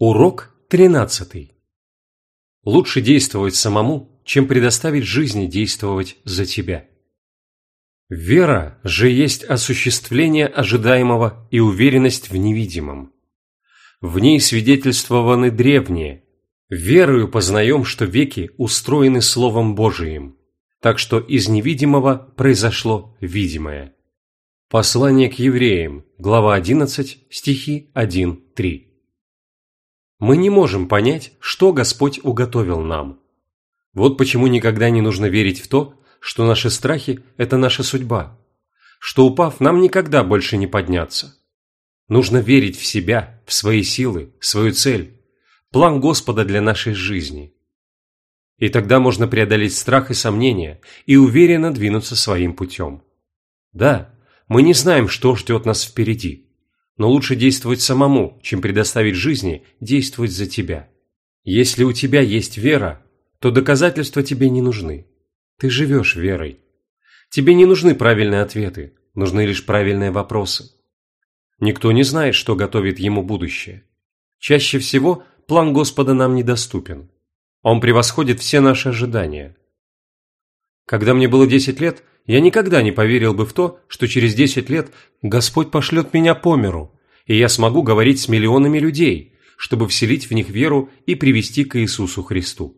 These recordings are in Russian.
Урок 13. Лучше действовать самому, чем предоставить жизни действовать за тебя. Вера же есть осуществление ожидаемого и уверенность в невидимом. В ней свидетельствованы древние. Верою познаем, что веки устроены Словом Божиим, так что из невидимого произошло видимое. Послание к евреям, глава 11, стихи 1-3 мы не можем понять, что Господь уготовил нам. Вот почему никогда не нужно верить в то, что наши страхи – это наша судьба, что упав, нам никогда больше не подняться. Нужно верить в себя, в свои силы, свою цель, план Господа для нашей жизни. И тогда можно преодолеть страх и сомнения и уверенно двинуться своим путем. Да, мы не знаем, что ждет нас впереди – но лучше действовать самому, чем предоставить жизни действовать за тебя. Если у тебя есть вера, то доказательства тебе не нужны. Ты живешь верой. Тебе не нужны правильные ответы, нужны лишь правильные вопросы. Никто не знает, что готовит ему будущее. Чаще всего план Господа нам недоступен. Он превосходит все наши ожидания. Когда мне было 10 лет, я никогда не поверил бы в то, что через 10 лет Господь пошлет меня по миру, и я смогу говорить с миллионами людей, чтобы вселить в них веру и привести к Иисусу Христу.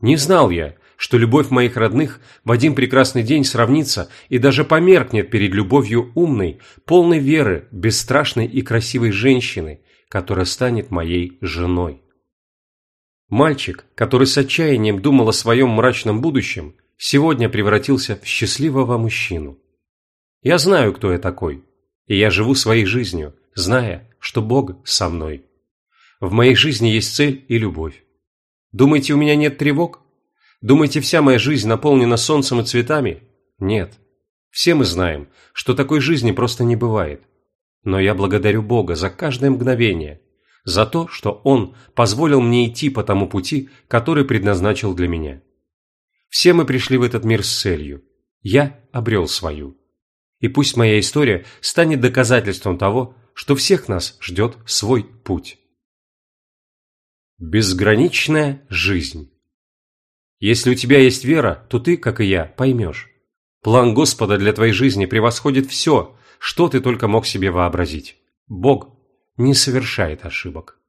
Не знал я, что любовь моих родных в один прекрасный день сравнится и даже померкнет перед любовью умной, полной веры, бесстрашной и красивой женщины, которая станет моей женой. Мальчик, который с отчаянием думал о своем мрачном будущем, сегодня превратился в счастливого мужчину. Я знаю, кто я такой, и я живу своей жизнью, зная, что Бог со мной. В моей жизни есть цель и любовь. Думаете, у меня нет тревог? Думаете, вся моя жизнь наполнена солнцем и цветами? Нет. Все мы знаем, что такой жизни просто не бывает. Но я благодарю Бога за каждое мгновение, за то, что Он позволил мне идти по тому пути, который предназначил для меня. Все мы пришли в этот мир с целью. Я обрел свою. И пусть моя история станет доказательством того, что всех нас ждет свой путь. Безграничная жизнь. Если у тебя есть вера, то ты, как и я, поймешь. План Господа для твоей жизни превосходит все, что ты только мог себе вообразить. Бог не совершает ошибок.